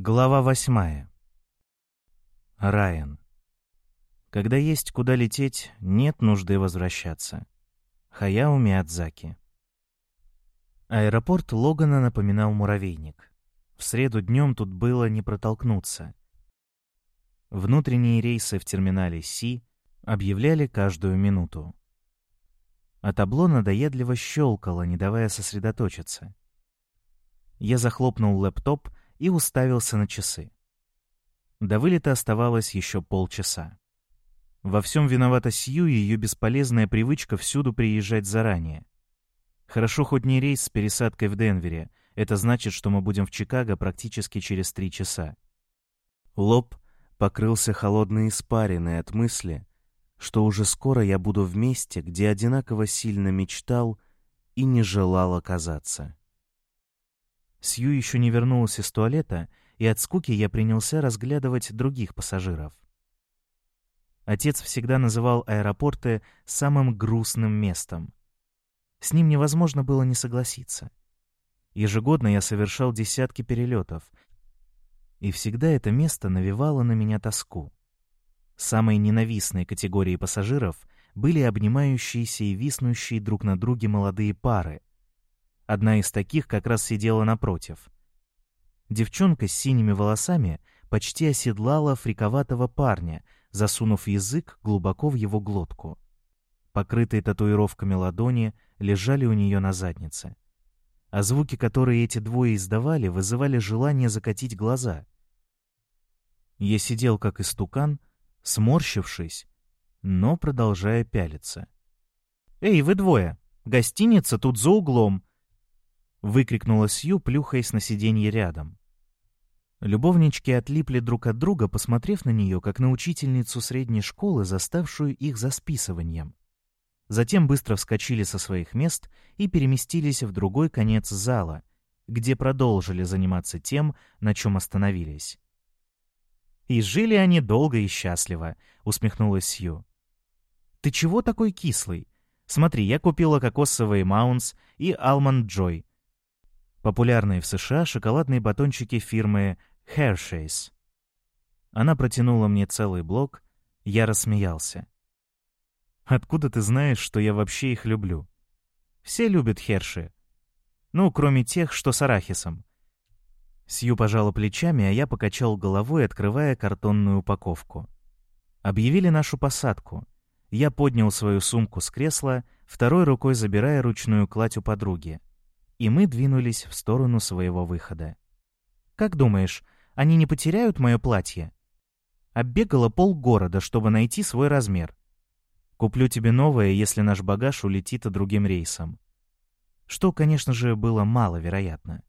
Глава восьмая. Райан. Когда есть куда лететь, нет нужды возвращаться. Хаяо Миядзаки. Аэропорт Логана напоминал муравейник. В среду днем тут было не протолкнуться. Внутренние рейсы в терминале Си объявляли каждую минуту. А табло надоедливо щелкало, не давая сосредоточиться. Я захлопнул лэптоп и уставился на часы. До вылета оставалось еще полчаса. Во всем виновата Сью и ее бесполезная привычка всюду приезжать заранее. Хорошо хоть не рейс с пересадкой в Денвере. Это значит, что мы будем в Чикаго практически через три часа. Лоб покрылся холодной испариной от мысли, что уже скоро я буду в месте, где одинаково сильно мечтал и не желал оказаться. Сью еще не вернулась из туалета, и от скуки я принялся разглядывать других пассажиров. Отец всегда называл аэропорты самым грустным местом. С ним невозможно было не согласиться. Ежегодно я совершал десятки перелетов, и всегда это место навевало на меня тоску. Самой ненавистной категорией пассажиров были обнимающиеся и виснущие друг на друге молодые пары. Одна из таких как раз сидела напротив. Девчонка с синими волосами почти оседлала фриковатого парня, засунув язык глубоко в его глотку. Покрытые татуировками ладони лежали у нее на заднице. А звуки, которые эти двое издавали, вызывали желание закатить глаза. Я сидел как истукан, сморщившись, но продолжая пялиться. «Эй, вы двое! Гостиница тут за углом!» — выкрикнула Сью, плюхаясь на сиденье рядом. Любовнички отлипли друг от друга, посмотрев на нее, как на учительницу средней школы, заставшую их за списыванием. Затем быстро вскочили со своих мест и переместились в другой конец зала, где продолжили заниматься тем, на чем остановились. «И жили они долго и счастливо», — усмехнулась Сью. «Ты чего такой кислый? Смотри, я купила кокосовые Маунс и Алмонд Джой. Популярные в США шоколадные батончики фирмы Hershey's. Она протянула мне целый блок, я рассмеялся. «Откуда ты знаешь, что я вообще их люблю?» «Все любят Херши. Ну, кроме тех, что с арахисом. Сью пожала плечами, а я покачал головой, открывая картонную упаковку. Объявили нашу посадку. Я поднял свою сумку с кресла, второй рукой забирая ручную кладь у подруги. И мы двинулись в сторону своего выхода. «Как думаешь, они не потеряют мое платье?» Оббегала полгорода, чтобы найти свой размер. Куплю тебе новое, если наш багаж улетит другим рейсом. Что, конечно же, было маловероятно.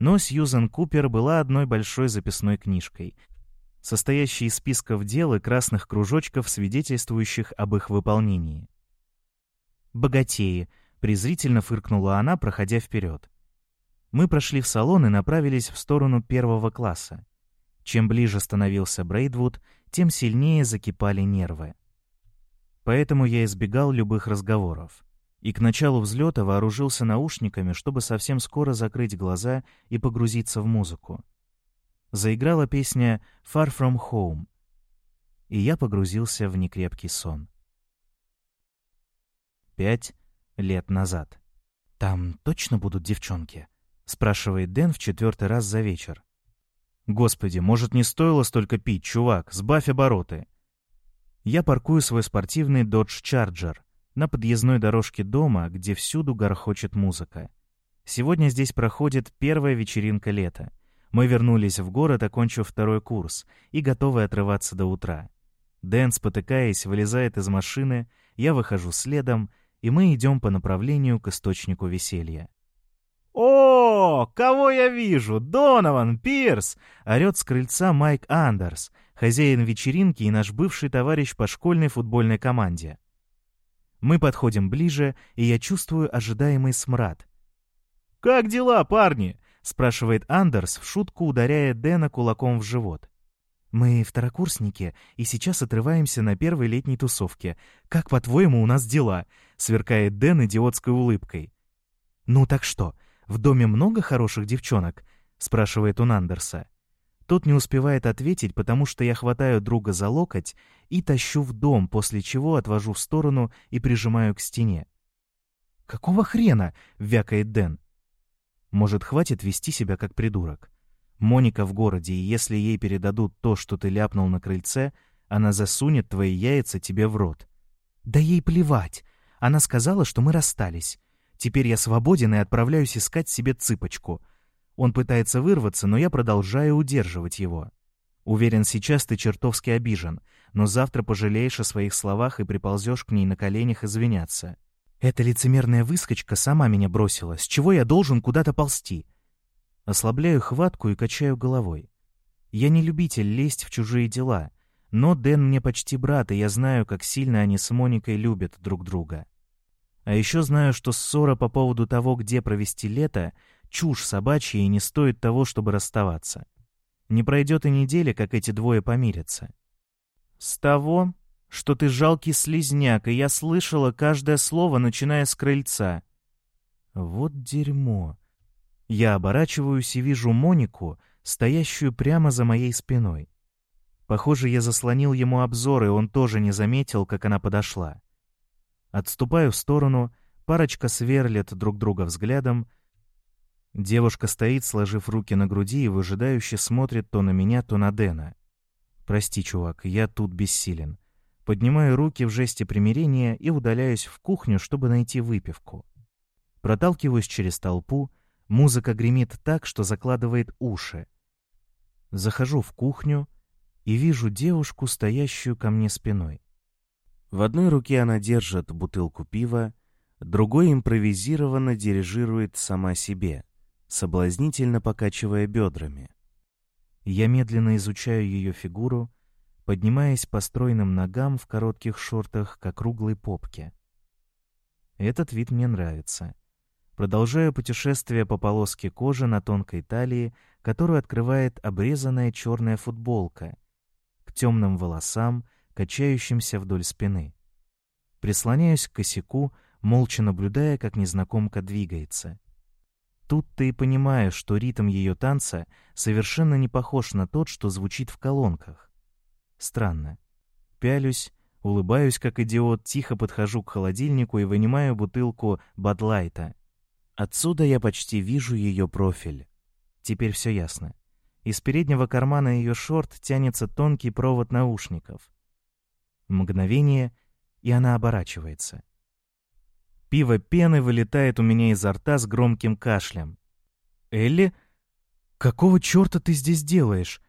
Но Сьюзен Купер была одной большой записной книжкой, состоящей из списков дел и красных кружочков, свидетельствующих об их выполнении. «Богатеи», — презрительно фыркнула она, проходя вперед. Мы прошли в салон и направились в сторону первого класса. Чем ближе становился Брейдвуд, тем сильнее закипали нервы. Поэтому я избегал любых разговоров и к началу взлета вооружился наушниками, чтобы совсем скоро закрыть глаза и погрузиться в музыку. Заиграла песня «Far From Home», и я погрузился в некрепкий сон. Пять лет назад. «Там точно будут девчонки?» — спрашивает Дэн в четвертый раз за вечер. «Господи, может, не стоило столько пить, чувак? Сбавь обороты!» Я паркую свой спортивный Dodge Charger — на подъездной дорожке дома, где всюду горхочет музыка. Сегодня здесь проходит первая вечеринка лета. Мы вернулись в город, окончив второй курс, и готовы отрываться до утра. Дэн, спотыкаясь, вылезает из машины, я выхожу следом, и мы идем по направлению к источнику веселья. «О, кого я вижу? Донован, Пирс!» — орёт с крыльца Майк Андерс, хозяин вечеринки и наш бывший товарищ по школьной футбольной команде. Мы подходим ближе, и я чувствую ожидаемый смрад. «Как дела, парни?» — спрашивает Андерс, в шутку ударяя Дэна кулаком в живот. «Мы второкурсники, и сейчас отрываемся на первой летней тусовке. Как, по-твоему, у нас дела?» — сверкает Дэн идиотской улыбкой. «Ну так что, в доме много хороших девчонок?» — спрашивает он Андерса. Тот не успевает ответить, потому что я хватаю друга за локоть и тащу в дом, после чего отвожу в сторону и прижимаю к стене. «Какого хрена?» — вякает Дэн. «Может, хватит вести себя как придурок? Моника в городе, и если ей передадут то, что ты ляпнул на крыльце, она засунет твои яйца тебе в рот». «Да ей плевать. Она сказала, что мы расстались. Теперь я свободен и отправляюсь искать себе цыпочку. Он пытается вырваться, но я продолжаю удерживать его. Уверен, сейчас ты чертовски обижен, но завтра пожалеешь о своих словах и приползешь к ней на коленях извиняться. Эта лицемерная выскочка сама меня бросила. С чего я должен куда-то ползти? Ослабляю хватку и качаю головой. Я не любитель лезть в чужие дела, но Дэн мне почти брат, и я знаю, как сильно они с Моникой любят друг друга. А еще знаю, что ссора по поводу того, где провести лето, чушь собачья и не стоит того, чтобы расставаться. Не пройдет и недели, как эти двое помирятся. С того, что ты жалкий слезняк, и я слышала каждое слово, начиная с крыльца. Вот дерьмо. Я оборачиваюсь и вижу Монику, стоящую прямо за моей спиной. Похоже, я заслонил ему обзор, и он тоже не заметил, как она подошла. Отступаю в сторону, парочка сверлит друг друга взглядом, Девушка стоит, сложив руки на груди и выжидающе смотрит то на меня, то на Дэна. «Прости, чувак, я тут бессилен». Поднимаю руки в жесте примирения и удаляюсь в кухню, чтобы найти выпивку. Проталкиваюсь через толпу, музыка гремит так, что закладывает уши. Захожу в кухню и вижу девушку, стоящую ко мне спиной. В одной руке она держит бутылку пива, другой импровизированно дирижирует сама себе — соблазнительно покачивая бедрами. Я медленно изучаю ее фигуру, поднимаясь по стройным ногам в коротких шортах к округлой попке. Этот вид мне нравится. Продолжаю путешествие по полоске кожи на тонкой талии, которую открывает обрезанная черная футболка, к темным волосам, качающимся вдоль спины. Прислоняюсь к косяку, молча наблюдая, как незнакомка двигается — Тут ты и понимаешь, что ритм ее танца совершенно не похож на тот, что звучит в колонках. Странно. Пялюсь, улыбаюсь как идиот, тихо подхожу к холодильнику и вынимаю бутылку Бадлайта. Отсюда я почти вижу ее профиль. Теперь все ясно. Из переднего кармана ее шорт тянется тонкий провод наушников. Мгновение, и она оборачивается. Пиво пены вылетает у меня изо рта с громким кашлем. «Элли? Какого черта ты здесь делаешь?»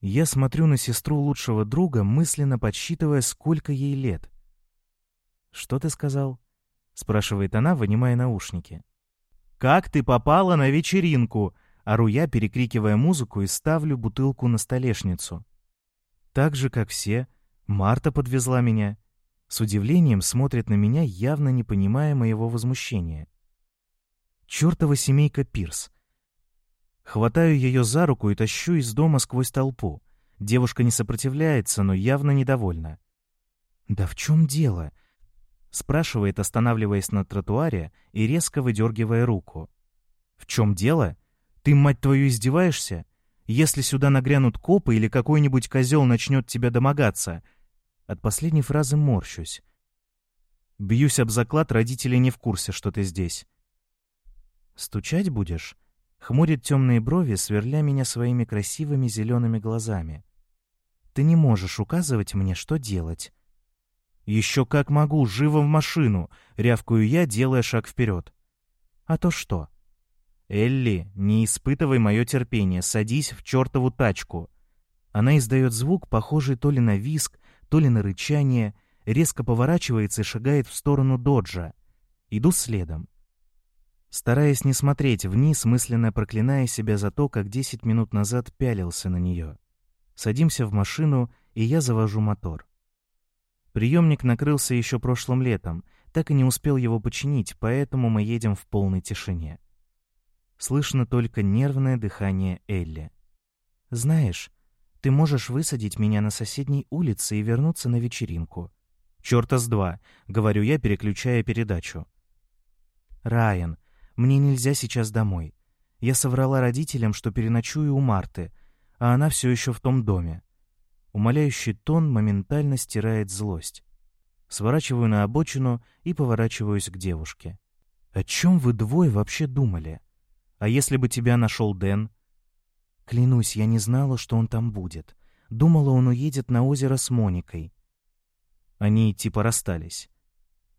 Я смотрю на сестру лучшего друга, мысленно подсчитывая, сколько ей лет. «Что ты сказал?» — спрашивает она, вынимая наушники. «Как ты попала на вечеринку?» — ору я, перекрикивая музыку и ставлю бутылку на столешницу. Так же, как все, Марта подвезла меня. С удивлением смотрит на меня, явно не понимая моего возмущения. Чёртова семейка Пирс. Хватаю ее за руку и тащу из дома сквозь толпу. Девушка не сопротивляется, но явно недовольна. «Да в чем дело?» — спрашивает, останавливаясь на тротуаре и резко выдергивая руку. «В чем дело? Ты, мать твою, издеваешься? Если сюда нагрянут копы или какой-нибудь козел начнет тебя домогаться, от последней фразы морщусь. Бьюсь об заклад, родители не в курсе, что ты здесь. «Стучать будешь?» Хмурит темные брови, сверля меня своими красивыми зелеными глазами. «Ты не можешь указывать мне, что делать». «Еще как могу, живо в машину!» — рявкаю я, делая шаг вперед. «А то что?» «Элли, не испытывай мое терпение, садись в чертову тачку!» Она издает звук, похожий то ли на виск, то ли на рычание, резко поворачивается и шагает в сторону доджа. Иду следом. Стараясь не смотреть вниз, мысленно проклиная себя за то, как десять минут назад пялился на нее. Садимся в машину, и я завожу мотор. Приемник накрылся еще прошлым летом, так и не успел его починить, поэтому мы едем в полной тишине. Слышно только нервное дыхание Элли. «Знаешь, Ты можешь высадить меня на соседней улице и вернуться на вечеринку. Чёрта с два, говорю я, переключая передачу. Райан, мне нельзя сейчас домой. Я соврала родителям, что переночую у Марты, а она все еще в том доме. Умоляющий тон моментально стирает злость. Сворачиваю на обочину и поворачиваюсь к девушке. «О чем вы двое вообще думали? А если бы тебя нашел Дэн?» Клянусь, я не знала, что он там будет. Думала, он уедет на озеро с Моникой. Они типа расстались.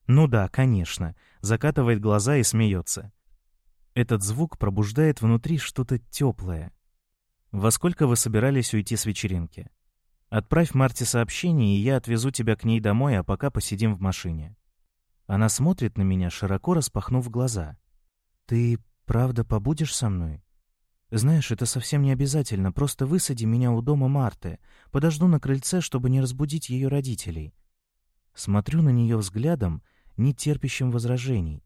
Ну да, конечно. Закатывает глаза и смеется. Этот звук пробуждает внутри что-то теплое. Во сколько вы собирались уйти с вечеринки? Отправь Марте сообщение, и я отвезу тебя к ней домой, а пока посидим в машине. Она смотрит на меня, широко распахнув глаза. Ты правда побудешь со мной? Знаешь, это совсем не обязательно, просто высади меня у дома Марты. Подожду на крыльце, чтобы не разбудить ее родителей. Смотрю на нее взглядом, не терпящим возражений.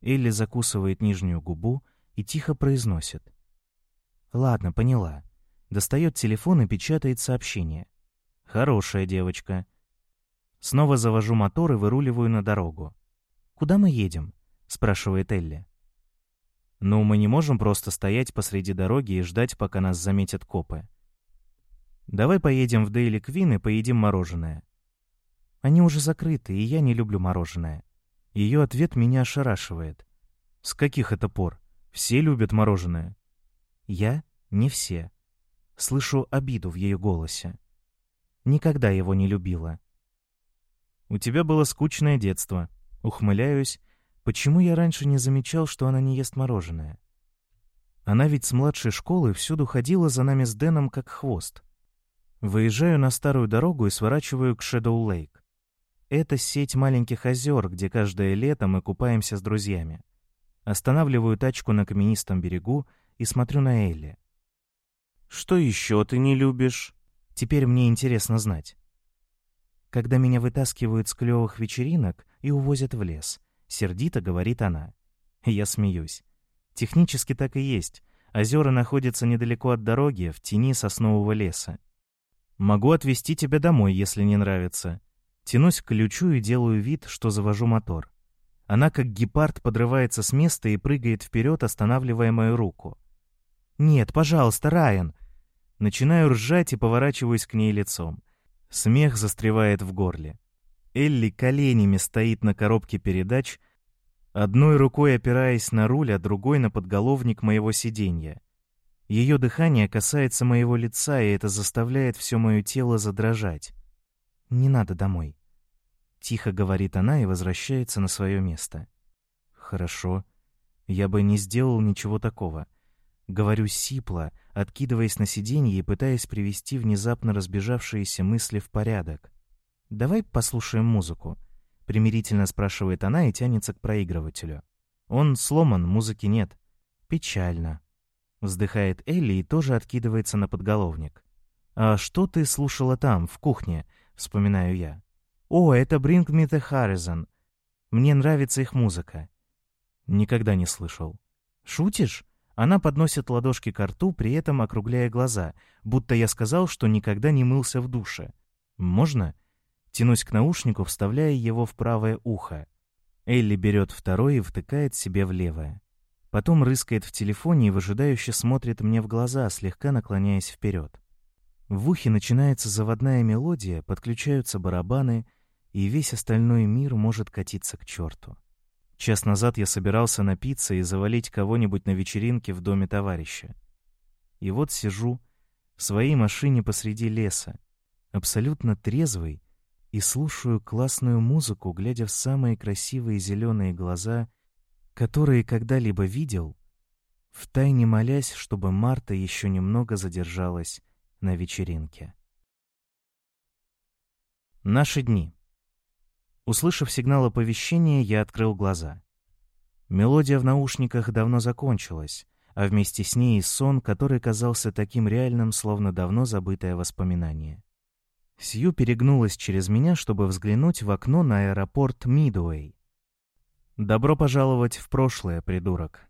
Элли закусывает нижнюю губу и тихо произносит. «Ладно, поняла». Достает телефон и печатает сообщение. «Хорошая девочка». Снова завожу мотор и выруливаю на дорогу. «Куда мы едем?» — спрашивает Элли. «Ну, мы не можем просто стоять посреди дороги и ждать, пока нас заметят копы. Давай поедем в Дейли Квин и поедим мороженое». Они уже закрыты, и я не люблю мороженое. Ее ответ меня ошарашивает. С каких это пор? Все любят мороженое. Я не все. Слышу обиду в ее голосе. Никогда его не любила. У тебя было скучное детство. Ухмыляюсь Почему я раньше не замечал, что она не ест мороженое? Она ведь с младшей школы всюду ходила за нами с Дэном как хвост. Выезжаю на старую дорогу и сворачиваю к Шэдоу-Лейк. Это сеть маленьких озер, где каждое лето мы купаемся с друзьями. Останавливаю тачку на каменистом берегу и смотрю на Элли. «Что еще ты не любишь?» Теперь мне интересно знать. Когда меня вытаскивают с клевых вечеринок и увозят в лес — Сердито говорит она. Я смеюсь. Технически так и есть. Озера находятся недалеко от дороги, в тени соснового леса. Могу отвезти тебя домой, если не нравится. Тянусь к ключу и делаю вид, что завожу мотор. Она, как гепард, подрывается с места и прыгает вперед, останавливая мою руку. «Нет, пожалуйста, Райан!» Начинаю ржать и поворачиваюсь к ней лицом. Смех застревает в горле. Элли коленями стоит на коробке передач, одной рукой опираясь на руль, а другой на подголовник моего сиденья. Ее дыхание касается моего лица, и это заставляет все мое тело задрожать. «Не надо домой», — тихо говорит она и возвращается на свое место. «Хорошо. Я бы не сделал ничего такого». Говорю сипло, откидываясь на сиденье и пытаясь привести внезапно разбежавшиеся мысли в порядок. «Давай послушаем музыку», — примирительно спрашивает она и тянется к проигрывателю. «Он сломан, музыки нет». «Печально», — вздыхает Элли и тоже откидывается на подголовник. «А что ты слушала там, в кухне?» — вспоминаю я. «О, это Bring Me The Horizon. Мне нравится их музыка». «Никогда не слышал». «Шутишь?» Она подносит ладошки к рту, при этом округляя глаза, будто я сказал, что никогда не мылся в душе. «Можно?» Тянусь к наушнику, вставляя его в правое ухо. Элли берет второй и втыкает себе в левое. Потом рыскает в телефоне и выжидающе смотрит мне в глаза, слегка наклоняясь вперед. В ухе начинается заводная мелодия, подключаются барабаны, и весь остальной мир может катиться к черту. Час назад я собирался напиться и завалить кого-нибудь на вечеринке в доме товарища. И вот сижу в своей машине посреди леса, абсолютно трезвый и слушаю классную музыку, глядя в самые красивые зеленые глаза, которые когда-либо видел, втайне молясь, чтобы Марта еще немного задержалась на вечеринке. Наши дни. Услышав сигнал оповещения, я открыл глаза. Мелодия в наушниках давно закончилась, а вместе с ней и сон, который казался таким реальным, словно давно забытое воспоминание. Сью перегнулась через меня, чтобы взглянуть в окно на аэропорт Мидуэй. «Добро пожаловать в прошлое, придурок»,